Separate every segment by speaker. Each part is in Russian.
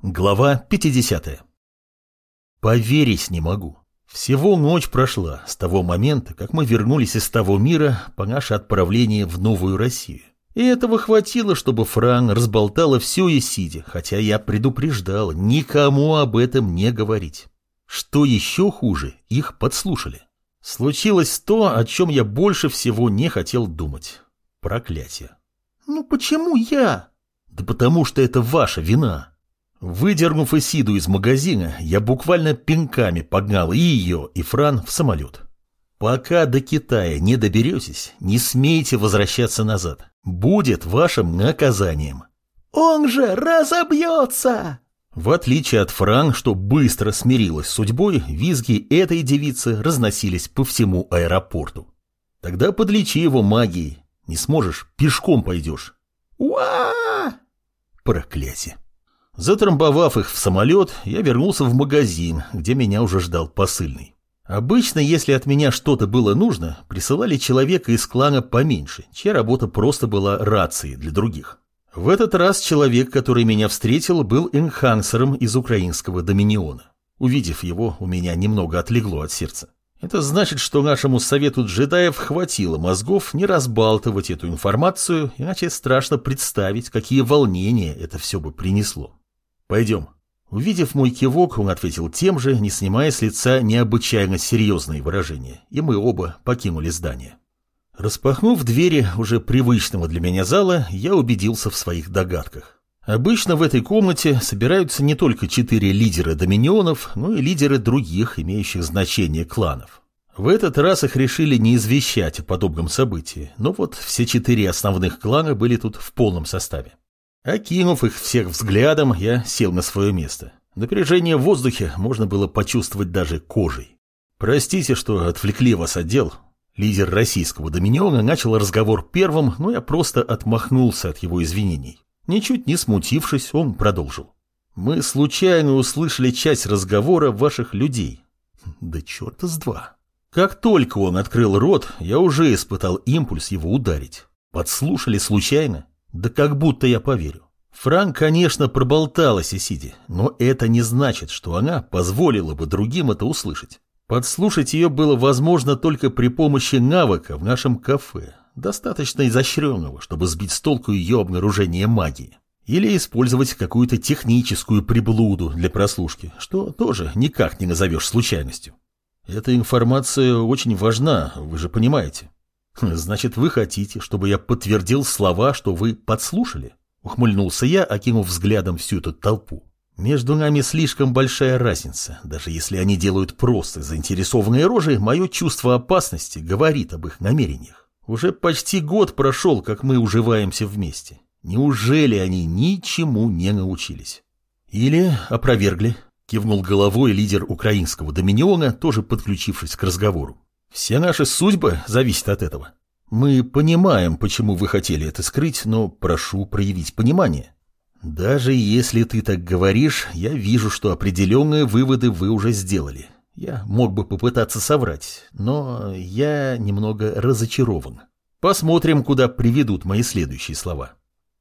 Speaker 1: Глава 50. Поверить не могу. Всего ночь прошла с того момента, как мы вернулись из того мира по наше отправление в Новую Россию. И этого хватило, чтобы Фран разболтала все и сидя, хотя я предупреждал никому об этом не говорить. Что еще хуже, их подслушали. Случилось то, о чем я больше всего не хотел думать. Проклятие. Ну почему я? Да потому что это ваша вина. Выдернув Исиду из магазина, я буквально пинками погнал и ее, и Фран в самолет. Пока до Китая не доберетесь, не смейте возвращаться назад. Будет вашим наказанием.
Speaker 2: Он же разобьется!
Speaker 1: В отличие от Фран, что быстро смирилась с судьбой, визги этой девицы разносились по всему аэропорту. Тогда подлечи его магией. Не сможешь, пешком пойдешь.
Speaker 2: Уа!
Speaker 1: Проклятие. Затрамбовав их в самолет, я вернулся в магазин, где меня уже ждал посыльный. Обычно, если от меня что-то было нужно, присылали человека из клана поменьше, чья работа просто была рацией для других. В этот раз человек, который меня встретил, был энхансером из украинского доминиона. Увидев его, у меня немного отлегло от сердца. Это значит, что нашему совету джедаев хватило мозгов не разбалтывать эту информацию, иначе страшно представить, какие волнения это все бы принесло. «Пойдем». Увидев мой кивок, он ответил тем же, не снимая с лица необычайно серьезные выражения, и мы оба покинули здание. Распахнув двери уже привычного для меня зала, я убедился в своих догадках. Обычно в этой комнате собираются не только четыре лидера доминионов, но и лидеры других, имеющих значение кланов. В этот раз их решили не извещать о подобном событии, но вот все четыре основных клана были тут в полном составе. Окинув их всех взглядом, я сел на свое место. Напряжение в воздухе можно было почувствовать даже кожей. «Простите, что отвлекли вас от дел». Лидер российского доминиона начал разговор первым, но я просто отмахнулся от его извинений. Ничуть не смутившись, он продолжил. «Мы случайно услышали часть разговора ваших людей». Да черта с два. Как только он открыл рот, я уже испытал импульс его ударить. Подслушали случайно? Да как будто я поверю. Франк, конечно, проболталась и сидя, но это не значит, что она позволила бы другим это услышать. Подслушать ее было возможно только при помощи навыка в нашем кафе, достаточно изощренного, чтобы сбить с толку ее обнаружение магии. Или использовать какую-то техническую приблуду для прослушки, что тоже никак не назовешь случайностью. Эта информация очень важна, вы же понимаете. «Значит, вы хотите, чтобы я подтвердил слова, что вы подслушали?» Ухмыльнулся я, окинув взглядом всю эту толпу. «Между нами слишком большая разница. Даже если они делают просто заинтересованные рожи, мое чувство опасности говорит об их намерениях. Уже почти год прошел, как мы уживаемся вместе. Неужели они ничему не научились?» «Или опровергли?» — кивнул головой лидер украинского доминиона, тоже подключившись к разговору. Все наши судьбы зависят от этого. Мы понимаем, почему вы хотели это скрыть, но прошу проявить понимание. Даже если ты так говоришь, я вижу, что определенные выводы вы уже сделали. Я мог бы попытаться соврать, но я немного разочарован. Посмотрим, куда приведут мои следующие слова.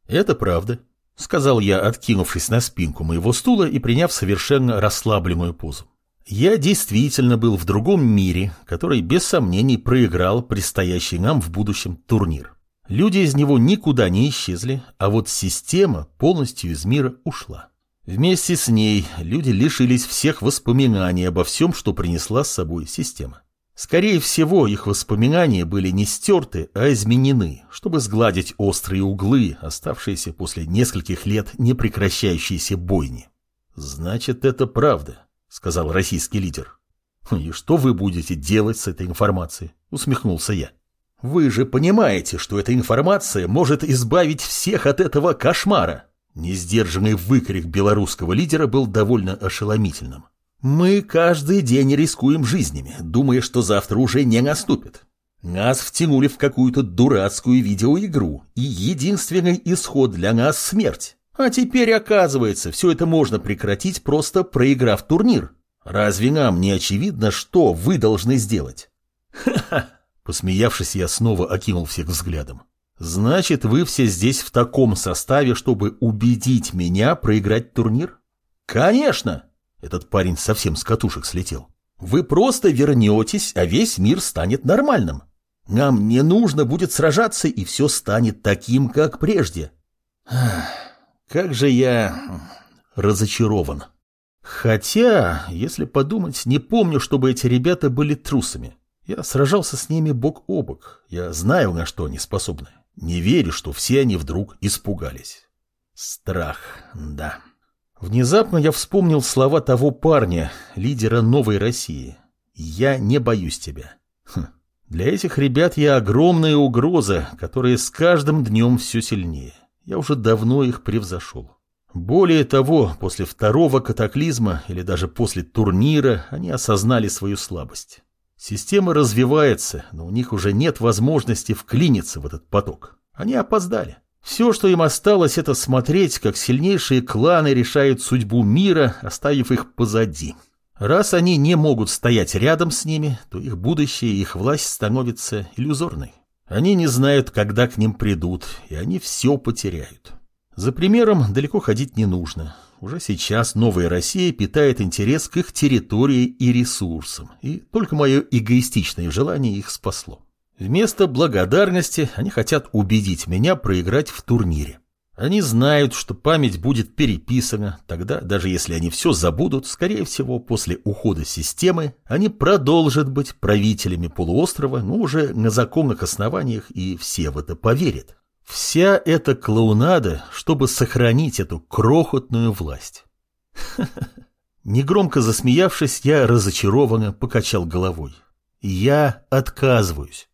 Speaker 1: Это правда, сказал я, откинувшись на спинку моего стула и приняв совершенно расслабленную позу. Я действительно был в другом мире, который без сомнений проиграл предстоящий нам в будущем турнир. Люди из него никуда не исчезли, а вот система полностью из мира ушла. Вместе с ней люди лишились всех воспоминаний обо всем, что принесла с собой система. Скорее всего, их воспоминания были не стерты, а изменены, чтобы сгладить острые углы, оставшиеся после нескольких лет непрекращающейся бойни. Значит, это правда. — сказал российский лидер. «И что вы будете делать с этой информацией?» — усмехнулся я. «Вы же понимаете, что эта информация может избавить всех от этого кошмара!» Несдержанный выкрик белорусского лидера был довольно ошеломительным. «Мы каждый день рискуем жизнями, думая, что завтра уже не наступит. Нас втянули в какую-то дурацкую видеоигру, и единственный исход для нас — смерть. А теперь, оказывается, все это можно прекратить, просто проиграв турнир. Разве нам не очевидно, что вы должны сделать? Ха-ха! Посмеявшись, я снова окинул всех взглядом. Значит, вы все здесь в таком составе, чтобы убедить меня проиграть турнир? Конечно! Этот парень совсем с катушек слетел. Вы просто вернетесь, а весь мир станет нормальным. Нам не нужно будет сражаться, и все станет таким, как прежде. Как же я разочарован. Хотя, если подумать, не помню, чтобы эти ребята были трусами. Я сражался с ними бок о бок. Я знаю, на что они способны. Не верю, что все они вдруг испугались. Страх, да. Внезапно я вспомнил слова того парня, лидера новой России. «Я не боюсь тебя». Хм. Для этих ребят я огромная угроза, которая с каждым днем все сильнее. Я уже давно их превзошел. Более того, после второго катаклизма или даже после турнира они осознали свою слабость. Система развивается, но у них уже нет возможности вклиниться в этот поток. Они опоздали. Все, что им осталось, это смотреть, как сильнейшие кланы решают судьбу мира, оставив их позади. Раз они не могут стоять рядом с ними, то их будущее и их власть становится иллюзорной. Они не знают, когда к ним придут, и они все потеряют. За примером далеко ходить не нужно. Уже сейчас новая Россия питает интерес к их территории и ресурсам, и только мое эгоистичное желание их спасло. Вместо благодарности они хотят убедить меня проиграть в турнире. Они знают, что память будет переписана, тогда, даже если они все забудут, скорее всего, после ухода системы, они продолжат быть правителями полуострова, но уже на законных основаниях, и все в это поверят. Вся эта клоунада, чтобы сохранить эту крохотную власть. Негромко засмеявшись, я разочарованно покачал головой. Я отказываюсь.